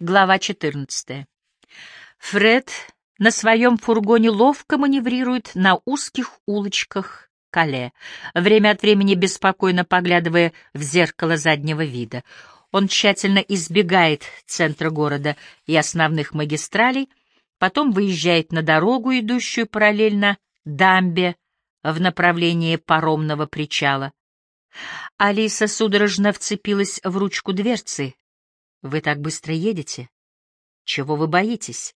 Глава 14. Фред на своем фургоне ловко маневрирует на узких улочках Кале, время от времени беспокойно поглядывая в зеркало заднего вида. Он тщательно избегает центра города и основных магистралей, потом выезжает на дорогу, идущую параллельно дамбе в направлении паромного причала. Алиса судорожно вцепилась в ручку дверцы, вы так быстро едете? Чего вы боитесь?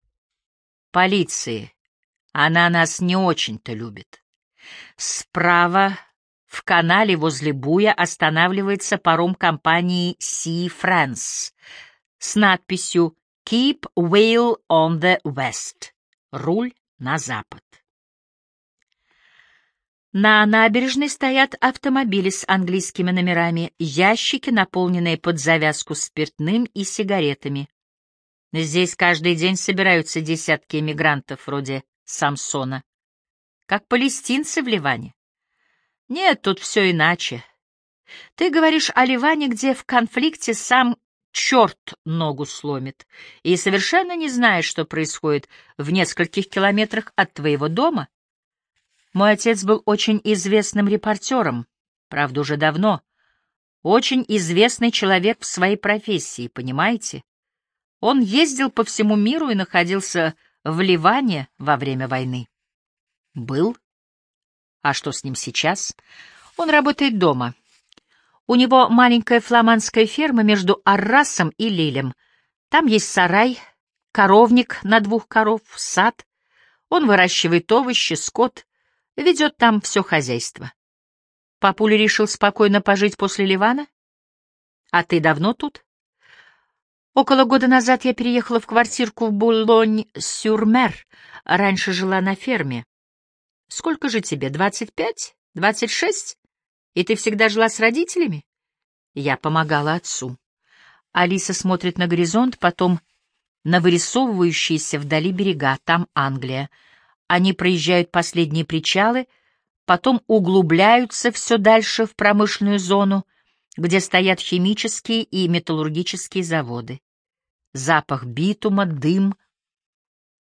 Полиции. Она нас не очень-то любит. Справа в канале возле Буя останавливается паром компании Sea France с надписью Keep Wheel on the West. Руль на запад. На набережной стоят автомобили с английскими номерами, ящики, наполненные под завязку спиртным и сигаретами. Здесь каждый день собираются десятки эмигрантов вроде Самсона. Как палестинцы в Ливане. Нет, тут все иначе. Ты говоришь о Ливане, где в конфликте сам черт ногу сломит, и совершенно не знаешь, что происходит в нескольких километрах от твоего дома? Мой отец был очень известным репортером, правда, уже давно. Очень известный человек в своей профессии, понимаете? Он ездил по всему миру и находился в Ливане во время войны. Был? А что с ним сейчас? Он работает дома. У него маленькая фламандская ферма между Аррасом и Лилем. Там есть сарай, коровник на двух коров, сад. Он выращивает овощи, скот, ведет там все хозяйство. Папуля решил спокойно пожить после Ливана? А ты давно тут? Около года назад я переехала в квартирку в Булонь-Сюрмер. Раньше жила на ферме. Сколько же тебе, двадцать пять? Двадцать шесть? И ты всегда жила с родителями? Я помогала отцу. Алиса смотрит на горизонт, потом на вырисовывающиеся вдали берега, там Англия — они проезжают последние причалы, потом углубляются все дальше в промышленную зону, где стоят химические и металлургические заводы. Запах битума, дым,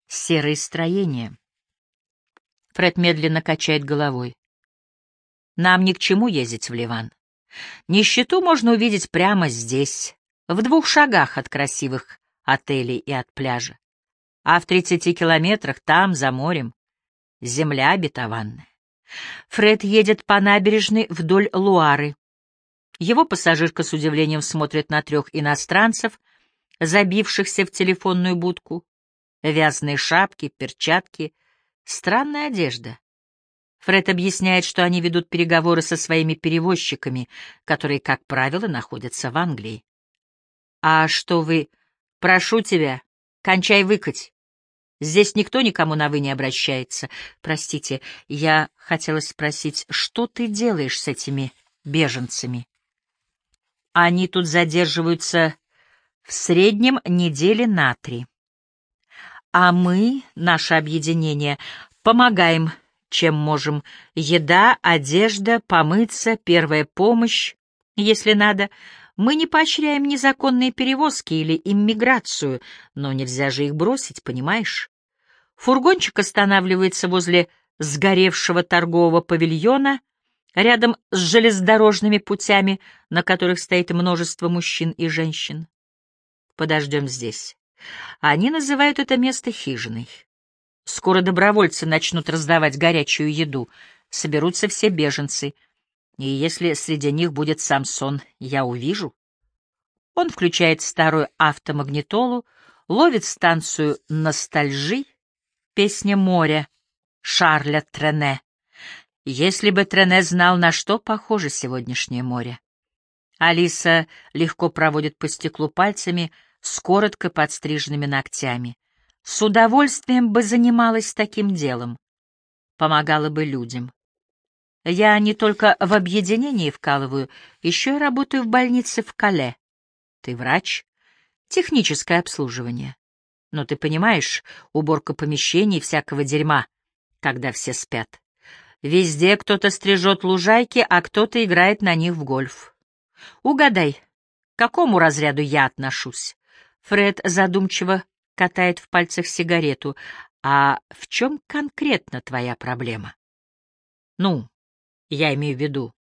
серые строения. Фред медленно качает головой. Нам ни к чему ездить в Ливан. Нищету можно увидеть прямо здесь, в двух шагах от красивых отелей и от пляжа а в тридцати километрах там, за морем, земля обетованная. Фред едет по набережной вдоль Луары. Его пассажирка с удивлением смотрит на трех иностранцев, забившихся в телефонную будку. Вязаные шапки, перчатки, странная одежда. Фред объясняет, что они ведут переговоры со своими перевозчиками, которые, как правило, находятся в Англии. «А что вы... Прошу тебя, кончай выкать. Здесь никто никому на «вы» не обращается. Простите, я хотела спросить, что ты делаешь с этими беженцами? Они тут задерживаются в среднем недели на три. А мы, наше объединение, помогаем, чем можем. Еда, одежда, помыться, первая помощь, если надо. Мы не поощряем незаконные перевозки или иммиграцию, но нельзя же их бросить, понимаешь? Фургончик останавливается возле сгоревшего торгового павильона, рядом с железнодорожными путями, на которых стоит множество мужчин и женщин. Подождем здесь. Они называют это место хижиной. Скоро добровольцы начнут раздавать горячую еду, соберутся все беженцы. И если среди них будет Самсон, я увижу. Он включает старую автомагнитолу, ловит станцию «Ностальжи», Песня моря Шарля Трене. Если бы Трене знал, на что похоже сегодняшнее море. Алиса легко проводит по стеклу пальцами с коротко подстриженными ногтями. С удовольствием бы занималась таким делом. Помогала бы людям. Я не только в объединении вкалываю, еще и работаю в больнице в Кале. Ты врач? Техническое обслуживание. Но ты понимаешь, уборка помещений всякого дерьма, когда все спят. Везде кто-то стрижет лужайки, а кто-то играет на них в гольф. Угадай, к какому разряду я отношусь? Фред задумчиво катает в пальцах сигарету. А в чем конкретно твоя проблема? Ну, я имею в виду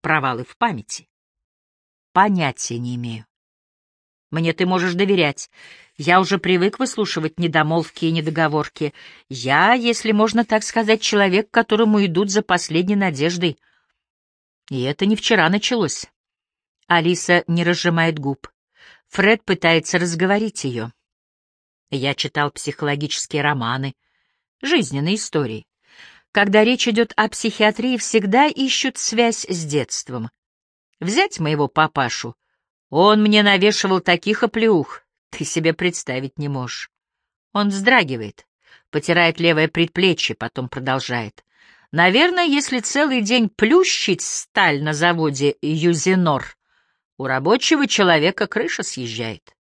провалы в памяти. Понятия не имею. Мне ты можешь доверять. Я уже привык выслушивать недомолвки и недоговорки. Я, если можно так сказать, человек, которому идут за последней надеждой. И это не вчера началось. Алиса не разжимает губ. Фред пытается разговорить ее. Я читал психологические романы, жизненные истории. Когда речь идет о психиатрии, всегда ищут связь с детством. Взять моего папашу. Он мне навешивал таких оплеух, ты себе представить не можешь. Он вздрагивает, потирает левое предплечье, потом продолжает. Наверное, если целый день плющить сталь на заводе Юзинор, у рабочего человека крыша съезжает.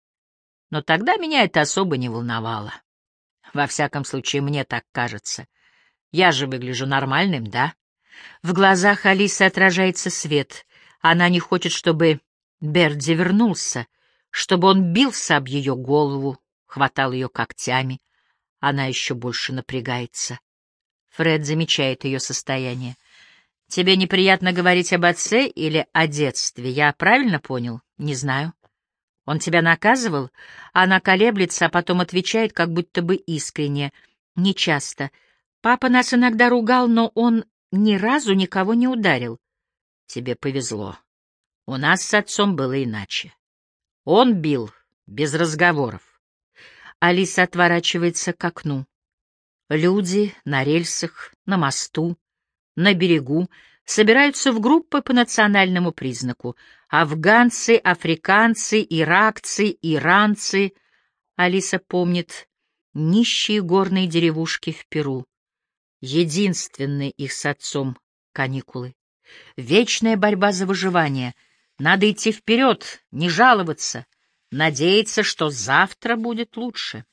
Но тогда меня это особо не волновало. Во всяком случае, мне так кажется. Я же выгляжу нормальным, да? В глазах Алисы отражается свет. Она не хочет, чтобы Берди вернулся, чтобы он бился об ее голову, хватал ее когтями. Она еще больше напрягается. Фред замечает ее состояние. «Тебе неприятно говорить об отце или о детстве? Я правильно понял? Не знаю». Он тебя наказывал? Она колеблется, а потом отвечает, как будто бы искренне. Нечасто. Папа нас иногда ругал, но он ни разу никого не ударил. Тебе повезло. У нас с отцом было иначе. Он бил без разговоров. Алиса отворачивается к окну. Люди на рельсах, на мосту, на берегу собираются в группы по национальному признаку. Афганцы, африканцы, иракцы, иранцы. Алиса помнит нищие горные деревушки в Перу. Единственные их с отцом каникулы. Вечная борьба за выживание. Надо идти вперед, не жаловаться, надеяться, что завтра будет лучше.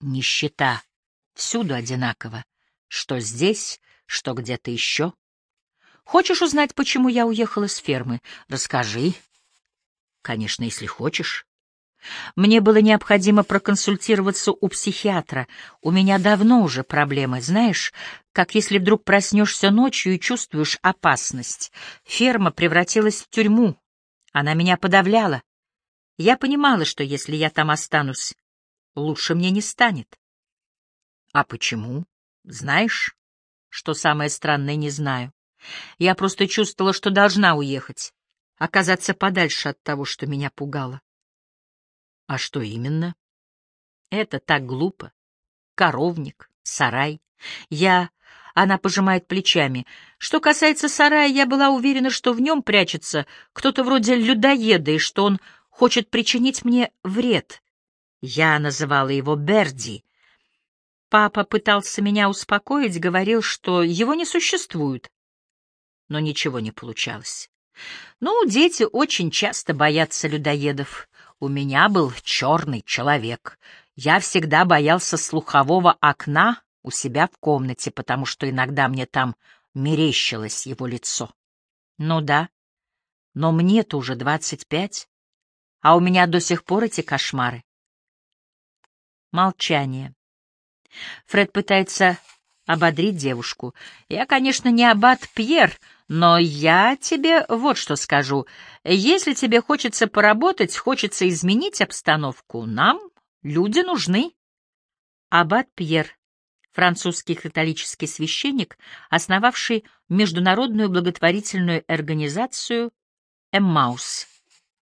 Нищета всюду одинакова, что здесь, что где-то еще. Хочешь узнать, почему я уехала с фермы? Расскажи. Конечно, если хочешь. Мне было необходимо проконсультироваться у психиатра. У меня давно уже проблемы, знаешь, как если вдруг проснешься ночью и чувствуешь опасность. Ферма превратилась в тюрьму. Она меня подавляла. Я понимала, что если я там останусь, лучше мне не станет. А почему? Знаешь, что самое странное, не знаю. Я просто чувствовала, что должна уехать, оказаться подальше от того, что меня пугало. А что именно? Это так глупо. Коровник, сарай. Я... Она пожимает плечами. Что касается сарая, я была уверена, что в нем прячется кто-то вроде людоеда и что он хочет причинить мне вред. Я называла его Берди. Папа пытался меня успокоить, говорил, что его не существует но ничего не получалось. Ну, дети очень часто боятся людоедов. У меня был черный человек. Я всегда боялся слухового окна у себя в комнате, потому что иногда мне там мерещилось его лицо. Ну да, но мне-то уже двадцать пять, а у меня до сих пор эти кошмары. Молчание. Фред пытается ободрить девушку. Я, конечно, не аббат Пьер, но я тебе вот что скажу. Если тебе хочется поработать, хочется изменить обстановку, нам люди нужны. Аббат Пьер, французский католический священник, основавший международную благотворительную организацию «Эммаус».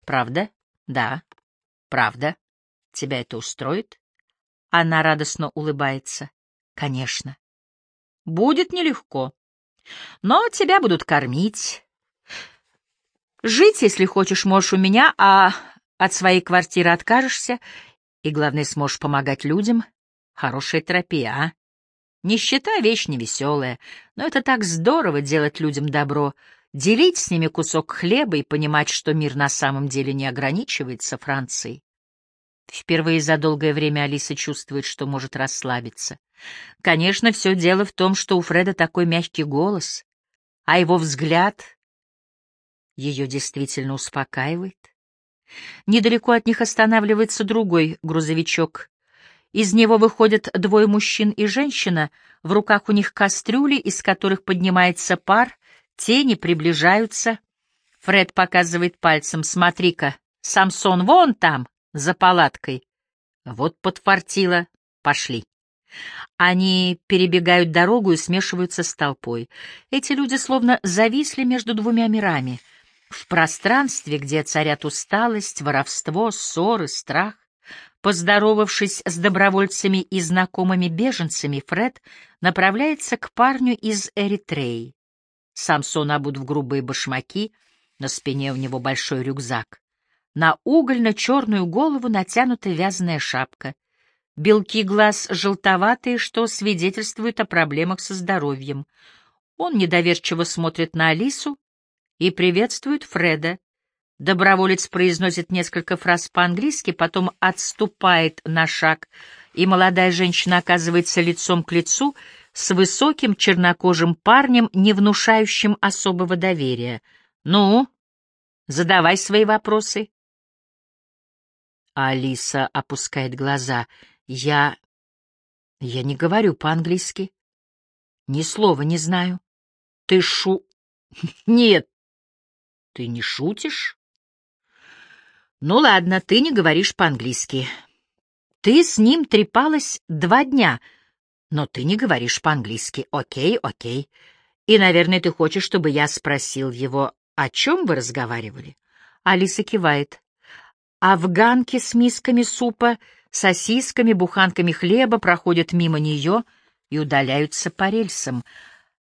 Правда? Да. Правда. Тебя это устроит? Она радостно улыбается. Конечно. Будет нелегко. Но тебя будут кормить. Жить, если хочешь, можешь у меня, а от своей квартиры откажешься, и, главное, сможешь помогать людям. Хорошая терапия, а? Нищета — вещь невеселая, но это так здорово делать людям добро, делить с ними кусок хлеба и понимать, что мир на самом деле не ограничивается Францией. Впервые за долгое время Алиса чувствует, что может расслабиться. Конечно, все дело в том, что у Фреда такой мягкий голос, а его взгляд ее действительно успокаивает. Недалеко от них останавливается другой грузовичок. Из него выходят двое мужчин и женщина, в руках у них кастрюли, из которых поднимается пар, тени приближаются. Фред показывает пальцем, смотри-ка, Самсон вон там, за палаткой. Вот подфартило, пошли. Они перебегают дорогу и смешиваются с толпой. Эти люди словно зависли между двумя мирами. В пространстве, где царят усталость, воровство, ссоры, страх. Поздоровавшись с добровольцами и знакомыми беженцами, Фред направляется к парню из Эритреи. Самсон обут в грубые башмаки, на спине у него большой рюкзак. На угольно-черную голову натянута вязаная шапка. Белки глаз желтоватые, что свидетельствует о проблемах со здоровьем. Он недоверчиво смотрит на Алису и приветствует Фреда. Доброволец произносит несколько фраз по-английски, потом отступает на шаг, и молодая женщина оказывается лицом к лицу с высоким чернокожим парнем, не внушающим особого доверия. «Ну, задавай свои вопросы». Алиса опускает глаза — я... я не говорю по-английски. Ни слова не знаю. Ты шу... Нет. Ты не шутишь? Ну ладно, ты не говоришь по-английски. Ты с ним трепалась два дня, но ты не говоришь по-английски. Окей, окей. И, наверное, ты хочешь, чтобы я спросил его, о чем вы разговаривали? Алиса кивает. Афганки с мисками супа сосисками, буханками хлеба проходят мимо нее и удаляются по рельсам.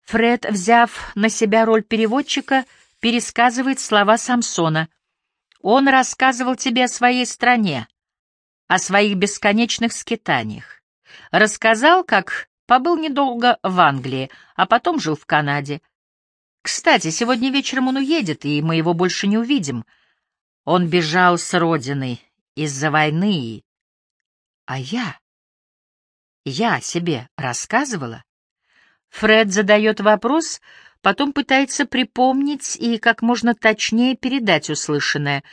Фред, взяв на себя роль переводчика, пересказывает слова Самсона. «Он рассказывал тебе о своей стране, о своих бесконечных скитаниях. Рассказал, как побыл недолго в Англии, а потом жил в Канаде. Кстати, сегодня вечером он уедет, и мы его больше не увидим. Он бежал с родины из-за войны а я? Я себе рассказывала? Фред задает вопрос, потом пытается припомнить и как можно точнее передать услышанное.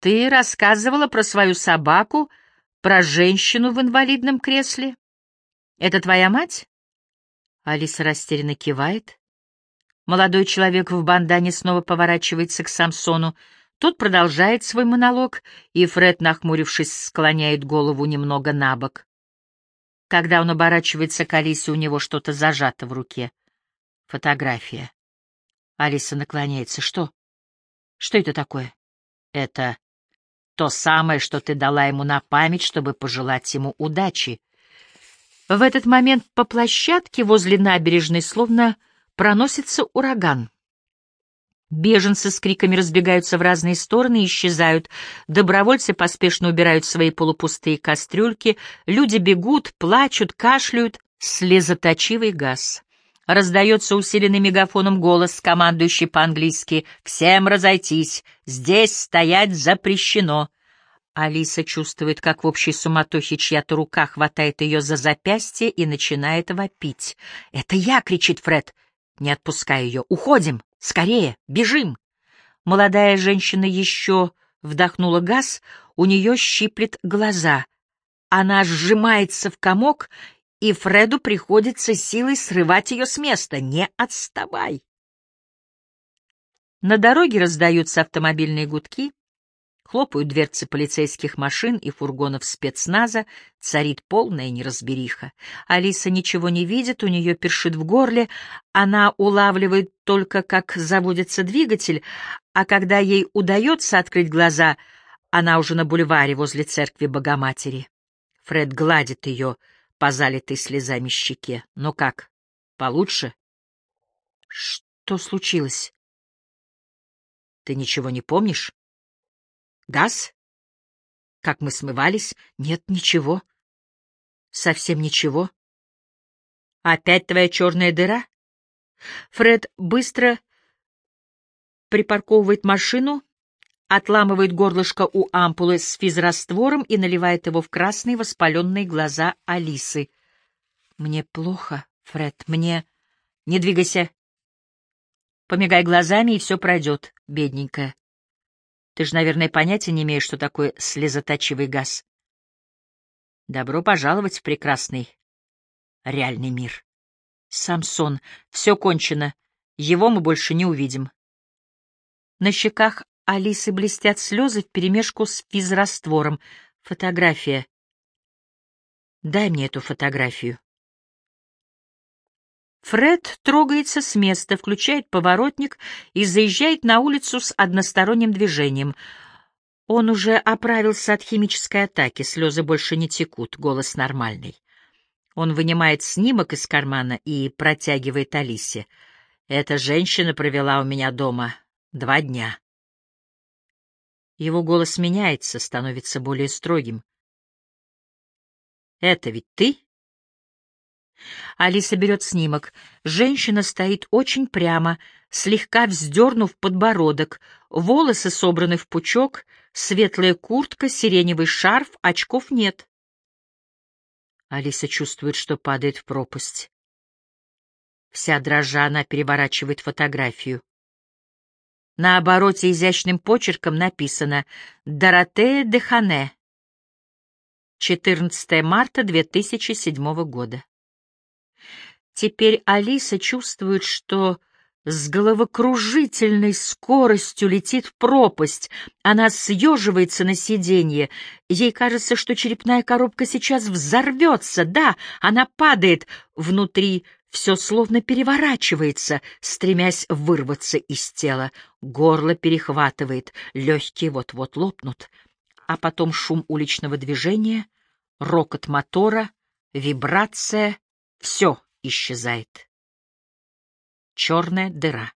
Ты рассказывала про свою собаку, про женщину в инвалидном кресле? Это твоя мать? Алиса растерянно кивает. Молодой человек в бандане снова поворачивается к Самсону. Тот продолжает свой монолог, и Фред, нахмурившись, склоняет голову немного на бок. Когда он оборачивается к Алисе, у него что-то зажато в руке. Фотография. Алиса наклоняется. Что? Что это такое? Это то самое, что ты дала ему на память, чтобы пожелать ему удачи. В этот момент по площадке возле набережной словно проносится ураган. Беженцы с криками разбегаются в разные стороны и исчезают. Добровольцы поспешно убирают свои полупустые кастрюльки. Люди бегут, плачут, кашляют. Слезоточивый газ. Раздается усиленный мегафоном голос, командующий по-английски «Всем разойтись! Здесь стоять запрещено!» Алиса чувствует, как в общей суматохе чья-то рука хватает ее за запястье и начинает вопить. «Это я!» — кричит Фред. Не отпускай ее. «Уходим!» Скорее, бежим!» Молодая женщина еще вдохнула газ, у нее щиплет глаза. Она сжимается в комок, и Фреду приходится силой срывать ее с места. «Не отставай!» На дороге раздаются автомобильные гудки. Хлопают дверцы полицейских машин и фургонов спецназа, царит полная неразбериха. Алиса ничего не видит, у нее першит в горле, она улавливает только, как заводится двигатель, а когда ей удается открыть глаза, она уже на бульваре возле церкви Богоматери. Фред гладит ее по залитой слезами щеке. «Ну как, получше?» «Что случилось?» «Ты ничего не помнишь?» Газ? Как мы смывались? Нет, ничего. Совсем ничего. Опять твоя черная дыра? Фред быстро припарковывает машину, отламывает горлышко у ампулы с физраствором и наливает его в красные воспаленные глаза Алисы. «Мне плохо, Фред, мне...» «Не двигайся. Помигай глазами, и все пройдет, бедненькая. Ты же, наверное, понятия не имеешь, что такое слезоточивый газ. Добро пожаловать в прекрасный реальный мир. Самсон, все кончено. Его мы больше не увидим. На щеках Алисы блестят слезы вперемешку с физраствором. Фотография. Дай мне эту фотографию. Фред трогается с места, включает поворотник и заезжает на улицу с односторонним движением. Он уже оправился от химической атаки, слезы больше не текут, голос нормальный. Он вынимает снимок из кармана и протягивает Алисе. «Эта женщина провела у меня дома два дня». Его голос меняется, становится более строгим. «Это ведь ты?» Алиса берет снимок. Женщина стоит очень прямо, слегка вздернув подбородок, волосы собраны в пучок, светлая куртка, сиреневый шарф, очков нет. Алиса чувствует, что падает в пропасть. Вся дрожа она переворачивает фотографию. На обороте изящным почерком написано «Доротея де Хане». 14 марта 2007 года. Теперь Алиса чувствует, что с головокружительной скоростью летит в пропасть. Она съеживается на сиденье. Ей кажется, что черепная коробка сейчас взорвется. Да, она падает. Внутри все словно переворачивается, стремясь вырваться из тела. Горло перехватывает, легкие вот-вот лопнут. А потом шум уличного движения, рокот мотора, вибрация — все исчезает. Черная дыра.